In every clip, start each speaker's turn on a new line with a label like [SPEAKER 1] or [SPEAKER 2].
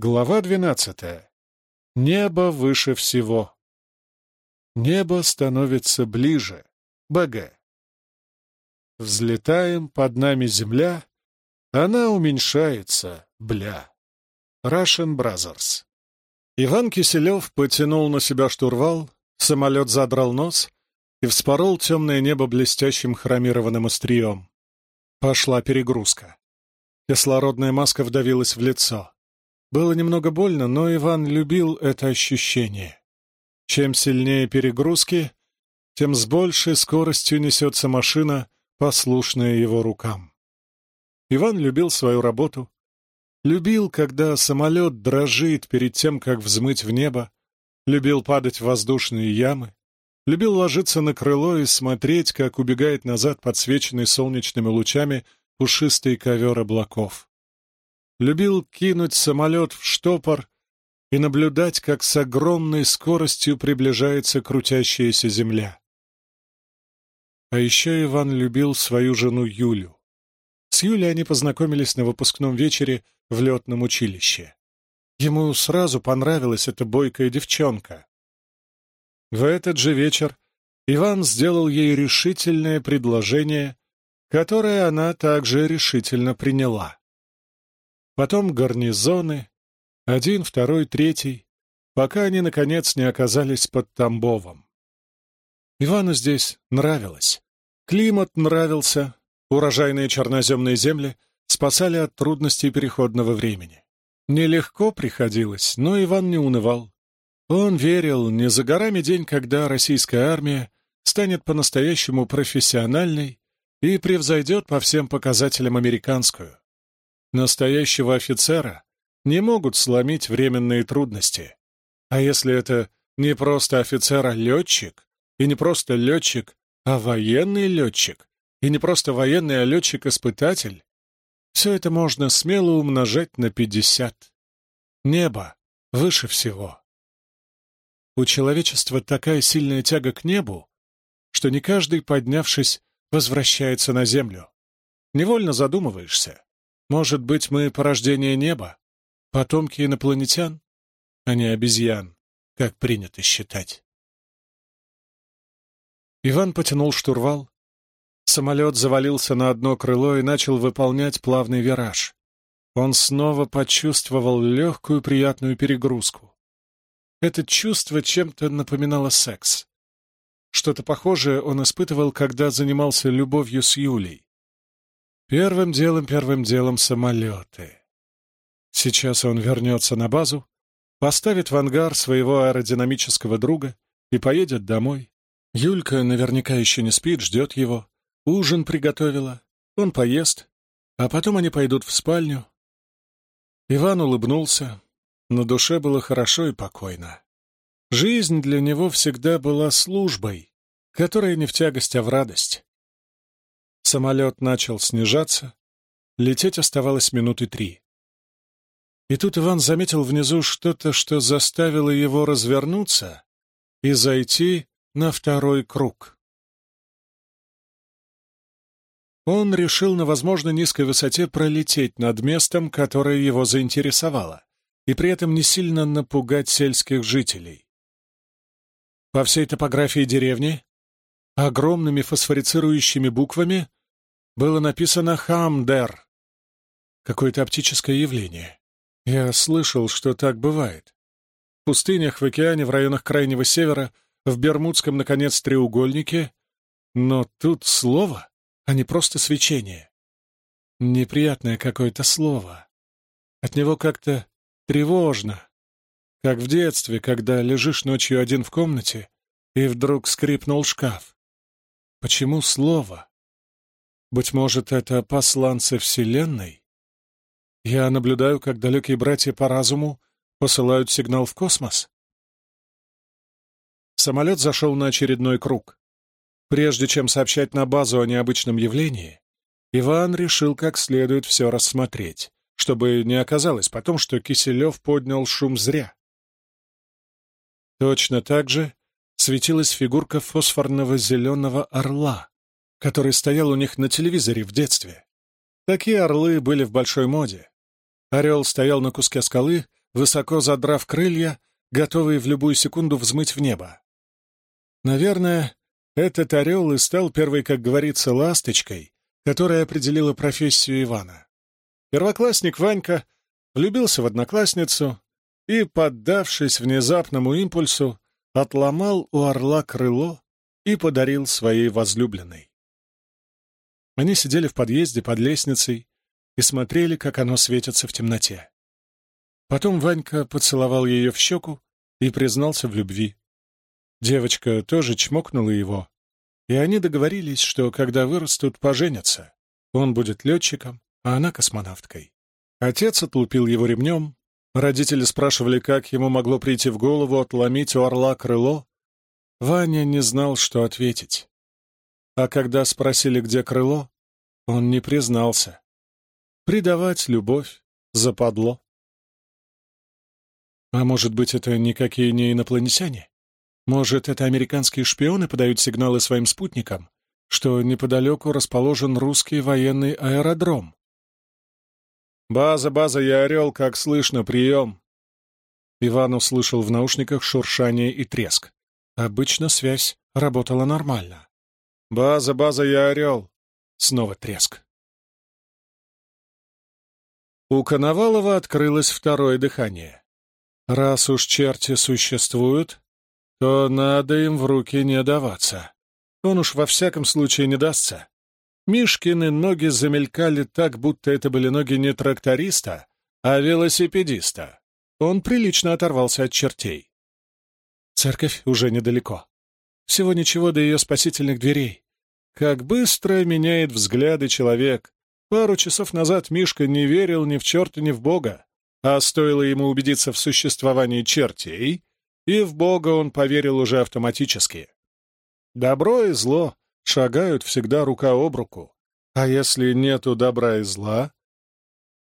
[SPEAKER 1] Глава двенадцатая. Небо выше всего. Небо становится ближе. БГ. Взлетаем, под нами земля, она уменьшается, бля. Russian Brothers. Иван Киселев потянул на себя штурвал, самолет задрал нос и вспорол темное небо блестящим хромированным острием. Пошла перегрузка. Кислородная маска вдавилась в лицо. Было немного больно, но Иван любил это ощущение. Чем сильнее перегрузки, тем с большей скоростью несется машина, послушная его рукам. Иван любил свою работу. Любил, когда самолет дрожит перед тем, как взмыть в небо. Любил падать в воздушные ямы. Любил ложиться на крыло и смотреть, как убегает назад подсвеченный солнечными лучами пушистый ковер облаков любил кинуть самолет в штопор и наблюдать, как с огромной скоростью приближается крутящаяся земля. А еще Иван любил свою жену Юлю. С Юлей они познакомились на выпускном вечере в летном училище. Ему сразу понравилась эта бойкая девчонка. В этот же вечер Иван сделал ей решительное предложение, которое она также решительно приняла. Потом гарнизоны, один, второй, третий, пока они, наконец, не оказались под Тамбовом. Ивану здесь нравилось. Климат нравился, урожайные черноземные земли спасали от трудностей переходного времени. Нелегко приходилось, но Иван не унывал. Он верил, не за горами день, когда российская армия станет по-настоящему профессиональной и превзойдет по всем показателям американскую. Настоящего офицера не могут сломить временные трудности. А если это не просто офицер, а летчик, и не просто летчик, а военный летчик, и не просто военный, а летчик-испытатель, все это можно смело умножать на пятьдесят. Небо выше всего. У человечества такая сильная тяга к небу, что не каждый, поднявшись, возвращается на землю. Невольно задумываешься, может быть, мы порождение неба, потомки инопланетян, а не обезьян, как принято считать. Иван потянул штурвал. Самолет завалился на одно крыло и начал выполнять плавный вираж. Он снова почувствовал легкую приятную перегрузку. Это чувство чем-то напоминало секс. Что-то похожее он испытывал, когда занимался любовью с Юлей. Первым делом, первым делом самолеты. Сейчас он вернется на базу, поставит в ангар своего аэродинамического друга и поедет домой. Юлька наверняка еще не спит, ждет его. Ужин приготовила, он поест, а потом они пойдут в спальню. Иван улыбнулся. На душе было хорошо и покойно. Жизнь для него всегда была службой, которая не в тягость, а в радость. Самолет начал снижаться. Лететь оставалось минуты три. И тут Иван заметил внизу что-то, что заставило его развернуться и зайти на второй круг. Он решил на, возможно, низкой высоте пролететь над местом, которое его заинтересовало, и при этом не сильно напугать сельских жителей. По всей топографии деревни огромными фосфорицирующими буквами было написано «Хамдер». Какое-то оптическое явление. Я слышал, что так бывает. В пустынях, в океане, в районах Крайнего Севера, в Бермудском, наконец, треугольнике. Но тут слово, а не просто свечение. Неприятное какое-то слово. От него как-то тревожно. Как в детстве, когда лежишь ночью один в комнате, и вдруг скрипнул шкаф. Почему слово? Быть может, это посланцы Вселенной? Я наблюдаю, как далекие братья по разуму посылают сигнал в космос. Самолет зашел на очередной круг. Прежде чем сообщать на базу о необычном явлении, Иван решил как следует все рассмотреть, чтобы не оказалось потом, что Киселев поднял шум зря. Точно так же светилась фигурка фосфорного зеленого орла, который стоял у них на телевизоре в детстве. Такие орлы были в большой моде. Орел стоял на куске скалы, высоко задрав крылья, готовые в любую секунду взмыть в небо. Наверное, этот орел и стал первой, как говорится, ласточкой, которая определила профессию Ивана. Первоклассник Ванька влюбился в одноклассницу и, поддавшись внезапному импульсу, отломал у орла крыло и подарил своей возлюбленной. Они сидели в подъезде под лестницей и смотрели, как оно светится в темноте. Потом Ванька поцеловал ее в щеку и признался в любви. Девочка тоже чмокнула его, и они договорились, что когда вырастут, поженятся. Он будет летчиком, а она космонавткой. Отец отлупил его ремнем, родители спрашивали, как ему могло прийти в голову отломить у орла крыло. Ваня не знал, что ответить. А когда спросили, где крыло, он не признался. Предавать любовь западло. А может быть, это никакие не инопланетяне? Может, это американские шпионы подают сигналы своим спутникам, что неподалеку расположен русский военный аэродром? «База, база, я орел, как слышно, прием!» Иван услышал в наушниках шуршание и треск. Обычно связь работала нормально. «База, база, я орел!» Снова треск. У Коновалова открылось второе дыхание. Раз уж черти существуют, то надо им в руки не даваться. Он уж во всяком случае не дастся. Мишкины ноги замелькали так, будто это были ноги не тракториста, а велосипедиста. Он прилично оторвался от чертей. Церковь уже недалеко. Всего ничего до ее спасительных дверей. Как быстро меняет взгляды человек. Пару часов назад Мишка не верил ни в черта, ни в Бога. А стоило ему убедиться в существовании чертей, и в Бога он поверил уже автоматически. Добро и зло шагают всегда рука об руку, а если нету добра и зла,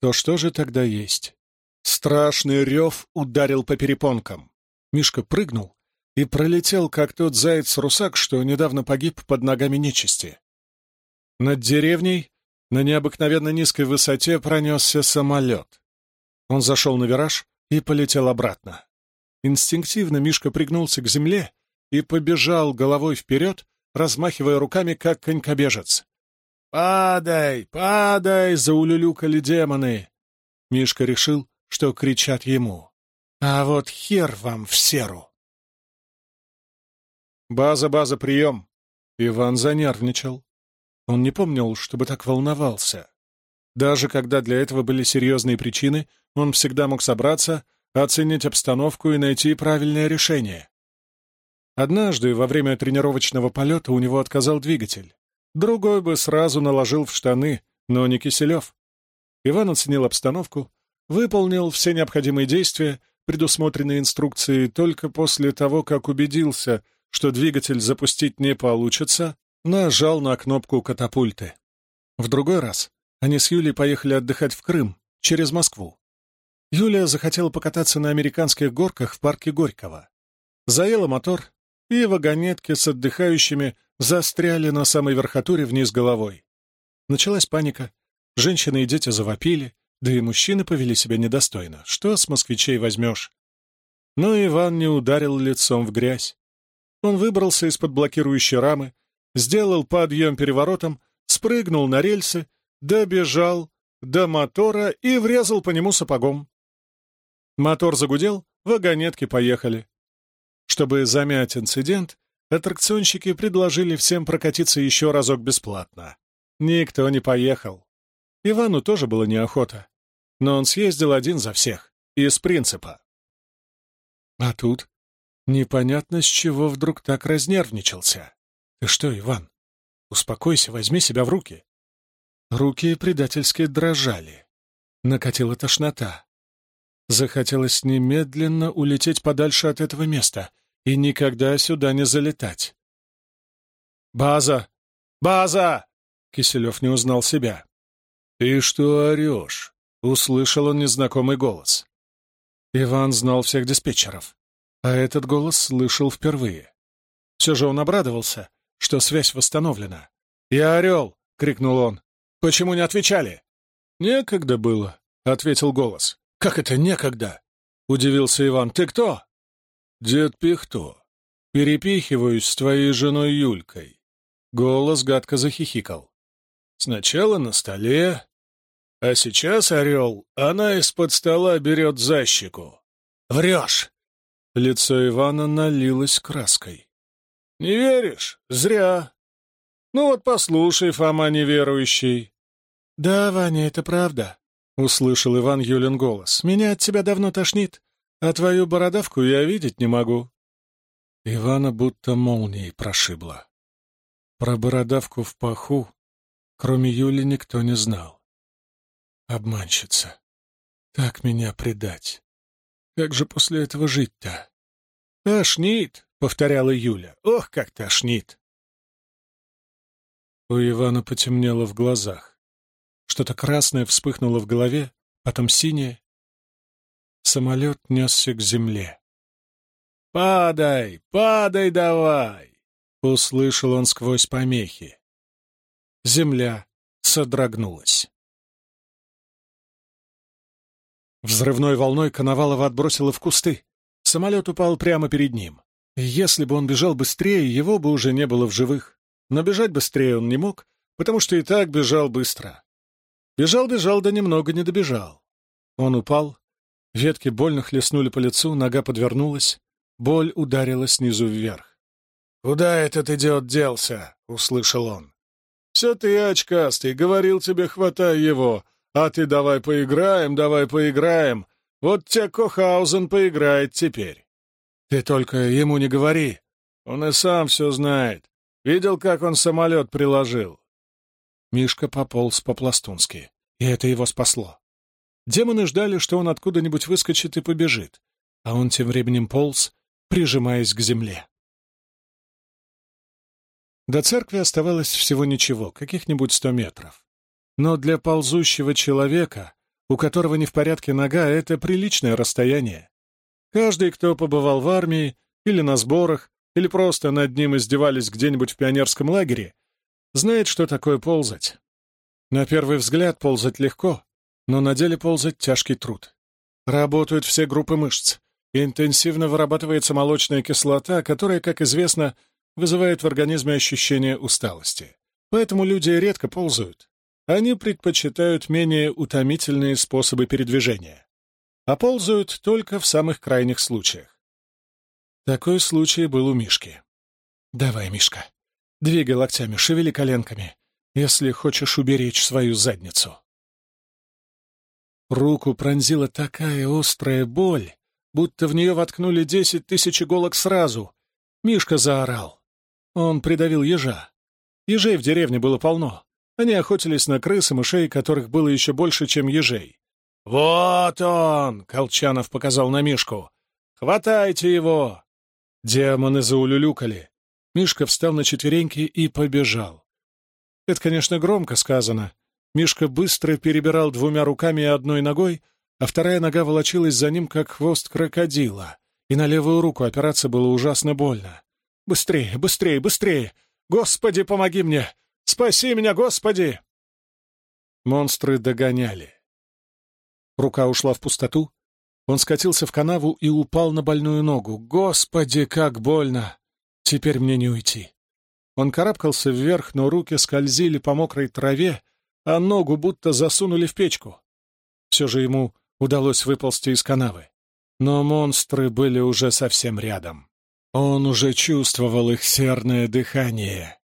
[SPEAKER 1] то что же тогда есть? Страшный рев ударил по перепонкам. Мишка прыгнул и пролетел, как тот заяц-русак, что недавно погиб под ногами нечисти. Над деревней на необыкновенно низкой высоте пронесся самолет. Он зашел на вираж и полетел обратно. Инстинктивно Мишка пригнулся к земле и побежал головой вперед, размахивая руками, как конькобежец. «Падай, падай!» — заулюлюкали демоны. Мишка решил, что кричат ему. «А вот хер вам в серу!» «База, база, прием!» Иван занервничал. Он не помнил, чтобы так волновался. Даже когда для этого были серьезные причины, он всегда мог собраться — оценить обстановку и найти правильное решение. Однажды во время тренировочного полета у него отказал двигатель. Другой бы сразу наложил в штаны, но не Киселев. Иван оценил обстановку, выполнил все необходимые действия, предусмотренные инструкцией только после того, как убедился, что двигатель запустить не получится, нажал на кнопку катапульты. В другой раз они с Юлей поехали отдыхать в Крым, через Москву. Юлия захотела покататься на американских горках в парке Горького. Заела мотор, и вагонетки с отдыхающими застряли на самой верхотуре вниз головой. Началась паника. Женщины и дети завопили, да и мужчины повели себя недостойно. Что с москвичей возьмешь? Но Иван не ударил лицом в грязь. Он выбрался из-под блокирующей рамы, сделал подъем переворотом, спрыгнул на рельсы, добежал до мотора и врезал по нему сапогом. Мотор загудел, вагонетки поехали. Чтобы замять инцидент, аттракционщики предложили всем прокатиться еще разок бесплатно. Никто не поехал. Ивану тоже было неохота, но он съездил один за всех, из принципа. А тут непонятно, с чего вдруг так разнервничался. Ты что, Иван? Успокойся, возьми себя в руки. Руки предательски дрожали. Накатила тошнота. Захотелось немедленно улететь подальше от этого места и никогда сюда не залетать. «База! База!» Киселев не узнал себя. «Ты что орешь?» — услышал он незнакомый голос. Иван знал всех диспетчеров, а этот голос слышал впервые. Все же он обрадовался, что связь восстановлена. «Я орел!» — крикнул он. «Почему не отвечали?» «Некогда было», — ответил голос. «Как это некогда?» удивился Иван. «Ты кто?» «Дед Пихто. Перепихиваюсь с твоей женой Юлькой». Голос гадко захихикал. «Сначала на столе, а сейчас, орел, она из-под стола берет защику». «Врешь!» Лицо Ивана налилось краской. «Не веришь? Зря. Ну вот послушай, Фома неверующий». «Да, Ваня, это правда», — услышал Иван Юлин голос. «Меня от тебя давно тошнит, а твою бородавку я видеть не могу». Ивана будто молнией прошибло. Про бородавку в паху, кроме Юли, никто не знал. Обманщица. Так меня предать. Как же после этого жить-то? «Тошнит», — повторяла Юля. «Ох, как тошнит!» У Ивана потемнело в глазах. Что-то красное вспыхнуло в голове, потом синее. Самолет несся к земле. «Падай, падай давай!» — услышал он сквозь помехи. Земля содрогнулась. Взрывной волной Коновалова отбросило в кусты. Самолет упал прямо перед ним. Если бы он бежал быстрее, его бы уже не было в живых. Но бежать быстрее он не мог, потому что и так бежал быстро. Бежал-бежал, да немного не добежал. Он упал. Ветки больно хлестнули по лицу, нога подвернулась. Боль ударила снизу вверх. «Куда этот идиот делся?» — услышал он. «Все ты, очкастый, говорил тебе, хватай его, а ты давай поиграем, давай поиграем, вот тебя Кохаузен поиграет теперь. Ты только ему не говори. Он и сам все знает. Видел, как он самолет приложил?» Мишка пополз по-пластунски, и это его спасло. Демоны ждали, что он откуда-нибудь выскочит и побежит, а он тем временем полз, прижимаясь к земле. До церкви оставалось всего ничего, каких-нибудь сто метров. Но для ползущего человека у которого не в порядке нога, это приличное расстояние. Каждый, кто побывал в армии или на сборах, или просто над ним издевались где-нибудь в пионерском лагере, знает, что такое ползать. На первый взгляд ползать легко, но на деле ползать тяжкий труд. Работают все группы мышц. Интенсивно вырабатывается молочная кислота, которая, как известно, вызывает в организме ощущение усталости. Поэтому люди редко ползают. Они предпочитают менее утомительные способы передвижения, а ползают только в самых крайних случаях. Такой случай был у Мишки. «Давай, Мишка, двигай локтями, шевели коленками, если хочешь уберечь свою задницу». Руку пронзила такая острая боль, будто в нее воткнули десять тысяч иголок сразу. Мишка заорал. Он придавил ежа. Ежей в деревне было полно. Они охотились на крыс и мышей, которых было еще больше, чем ежей. «Вот он!» — Колчанов показал на Мишку. «Хватайте его!» Демоны заулюлюкали. Мишка встал на четвереньки и побежал. Это, конечно, громко сказано. Мишка быстро перебирал двумя руками и одной ногой, а вторая нога волочилась за ним, как хвост крокодила, и на левую руку опираться было ужасно больно. «Быстрее, быстрее, быстрее! Господи, помоги мне! Спаси меня, Господи!» Монстры догоняли. Рука ушла в пустоту. Он скатился в канаву и упал на больную ногу. «Господи, как больно! Теперь мне не уйти!» Он карабкался вверх, но руки скользили по мокрой траве, а ногу будто засунули в печку. Все же ему удалось выползти из канавы. Но монстры были уже совсем рядом. Он уже чувствовал их серное дыхание.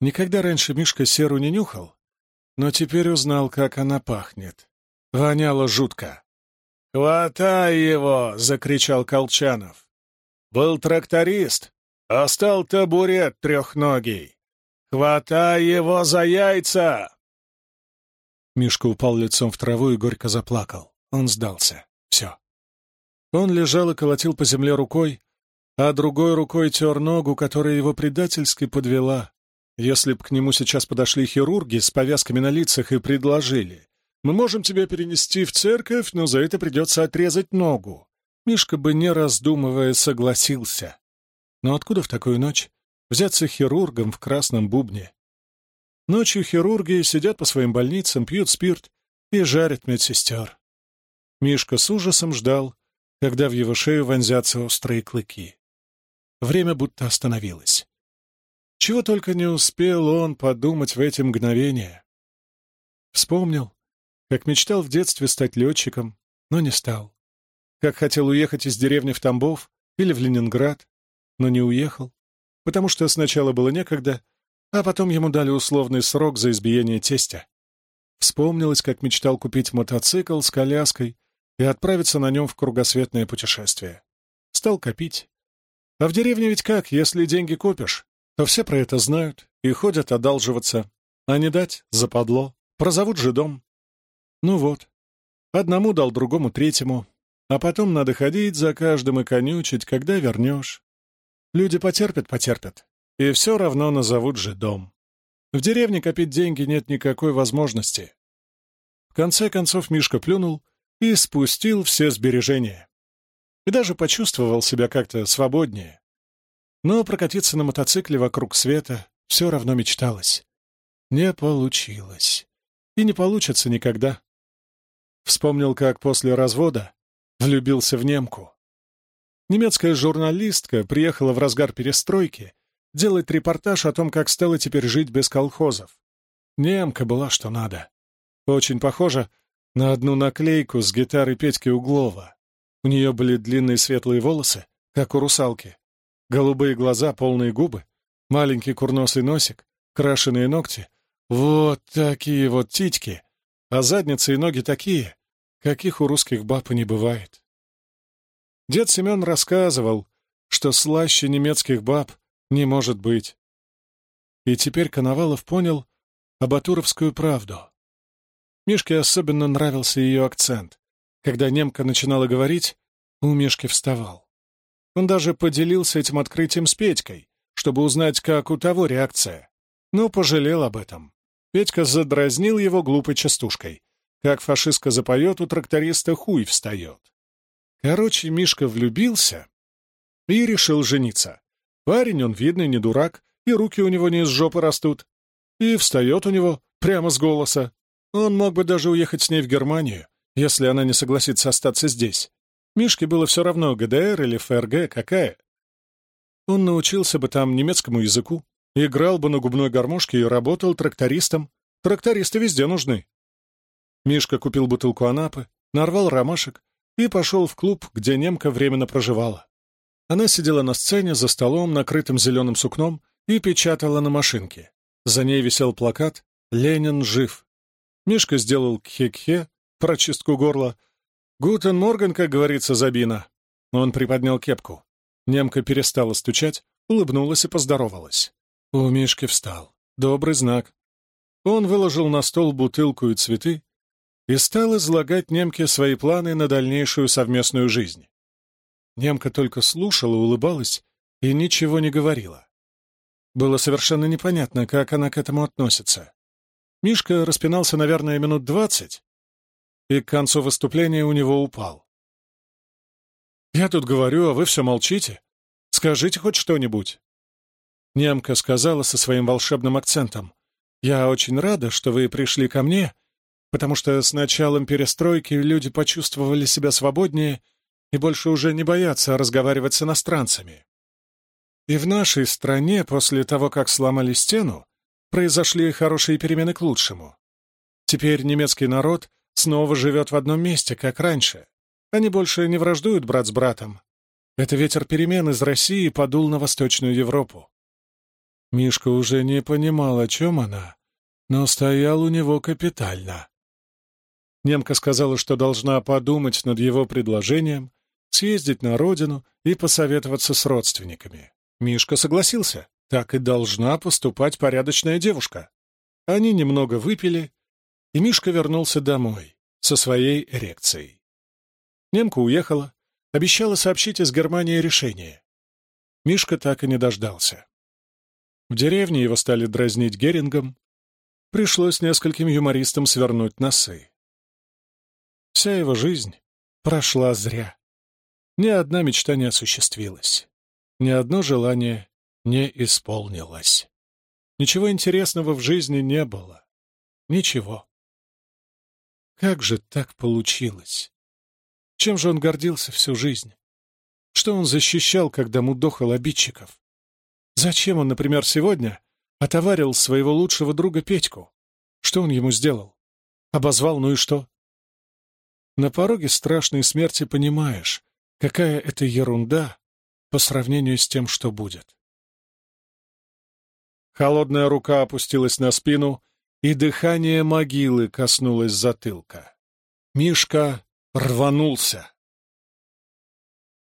[SPEAKER 1] Никогда раньше Мишка серу не нюхал, но теперь узнал, как она пахнет. Воняло жутко. «Хватай его!» — закричал Колчанов. «Был тракторист, а стал табурет трехногий. Хватай его за яйца!» Мишка упал лицом в траву и горько заплакал. Он сдался. Все. Он лежал и колотил по земле рукой, а другой рукой тер ногу, которая его предательски подвела. Если б к нему сейчас подошли хирурги с повязками на лицах и предложили, «Мы можем тебя перенести в церковь, но за это придется отрезать ногу», Мишка бы, не раздумывая, согласился. Но откуда в такую ночь взяться хирургом в красном бубне? Ночью хирурги сидят по своим больницам, пьют спирт и жарят медсестер. Мишка с ужасом ждал, когда в его шею вонзятся острые клыки. Время будто остановилось. Чего только не успел он подумать в эти мгновения. Вспомнил, как мечтал в детстве стать летчиком, но не стал. Как хотел уехать из деревни в Тамбов или в Ленинград, но не уехал, потому что сначала было некогда, а потом ему дали условный срок за избиение тестя. Вспомнилось, как мечтал купить мотоцикл с коляской и отправиться на нем в кругосветное путешествие. Стал копить. А в деревне ведь как, если деньги копишь, то все про это знают и ходят одалживаться, а не дать — западло, прозовут же дом. Ну вот, одному дал другому третьему, а потом надо ходить за каждым и конючить, когда вернешь. Люди потерпят, потерпят, и все равно назовут же дом. В деревне копить деньги нет никакой возможности. В конце концов Мишка плюнул и спустил все сбережения. И даже почувствовал себя как-то свободнее. Но прокатиться на мотоцикле вокруг света все равно мечталось. Не получилось. И не получится никогда. Вспомнил, как после развода влюбился в немку. Немецкая журналистка приехала в разгар перестройки делать репортаж о том, как стало теперь жить без колхозов. Немка была что надо. Очень похожа на одну наклейку с гитарой Петьки Углова. У нее были длинные светлые волосы, как у русалки, голубые глаза, полные губы, маленький курносый носик, крашеные ногти. Вот такие вот титьки, а задницы и ноги такие, каких у русских баб и не бывает. Дед Семен рассказывал, что слаще немецких баб не может быть. И теперь Коновалов понял абатуровскую правду. Мишке особенно нравился ее акцент. Когда немка начинала говорить, у Мишки вставал. Он даже поделился этим открытием с Петькой, чтобы узнать, как у того реакция. Но пожалел об этом. Петька задразнил его глупой частушкой. Как фашистка запоет, у тракториста хуй встает. Короче, Мишка влюбился и решил жениться. Парень он видный, не дурак, и руки у него не из жопы растут. И встает у него прямо с голоса. Он мог бы даже уехать с ней в Германию, если она не согласится остаться здесь. Мишке было все равно, ГДР или ФРГ, какая. Он научился бы там немецкому языку, играл бы на губной гармошке и работал трактористом. Трактористы везде нужны. Мишка купил бутылку анапы, нарвал ромашек и пошел в клуб, где немка временно проживала. Она сидела на сцене за столом, накрытым зеленым сукном, и печатала на машинке. За ней висел плакат «Ленин жив». Мишка сделал кхе-кхе, прочистку горла. «Гутен Морган», как говорится Забина. Он приподнял кепку. Немка перестала стучать, улыбнулась и поздоровалась. У Мишки встал. Добрый знак. Он выложил на стол бутылку и цветы и стал излагать немке свои планы на дальнейшую совместную жизнь. Немка только слушала, улыбалась и ничего не говорила. Было совершенно непонятно, как она к этому относится. Мишка распинался, наверное, минут двадцать, и к концу выступления у него упал. «Я тут говорю, а вы все молчите. Скажите хоть что-нибудь». Немка сказала со своим волшебным акцентом. «Я очень рада, что вы пришли ко мне, потому что с началом перестройки люди почувствовали себя свободнее и больше уже не боятся разговаривать с иностранцами. И в нашей стране после того, как сломали стену, произошли хорошие перемены к лучшему. Теперь немецкий народ снова живет в одном месте, как раньше. Они больше не враждуют брат с братом. Это ветер перемен из России подул на Восточную Европу. Мишка уже не понимал, о чем она, но стоял у него капитально. Немка сказала, что должна подумать над его предложением, съездить на родину и посоветоваться с родственниками. Мишка согласился. Так и должна поступать порядочная девушка. Они немного выпили, и Мишка вернулся домой со своей эрекцией. Немка уехала, обещала сообщить из Германии решение. Мишка так и не дождался. В деревне его стали дразнить Герингом. Пришлось нескольким юмористам свернуть носы. Вся его жизнь прошла зря. Ни одна мечта не осуществилась. Ни одно желание не исполнилось. Ничего интересного в жизни не было. Ничего. Как же так получилось? Чем же он гордился всю жизнь? Что он защищал, когда мудохал обидчиков? Зачем он, например, сегодня отоварил своего лучшего друга Петьку? Что он ему сделал? Обозвал, ну и что? На пороге страшной смерти понимаешь, какая это ерунда по сравнению с тем, что будет. Холодная рука опустилась на спину, и дыхание могилы коснулось затылка. Мишка рванулся.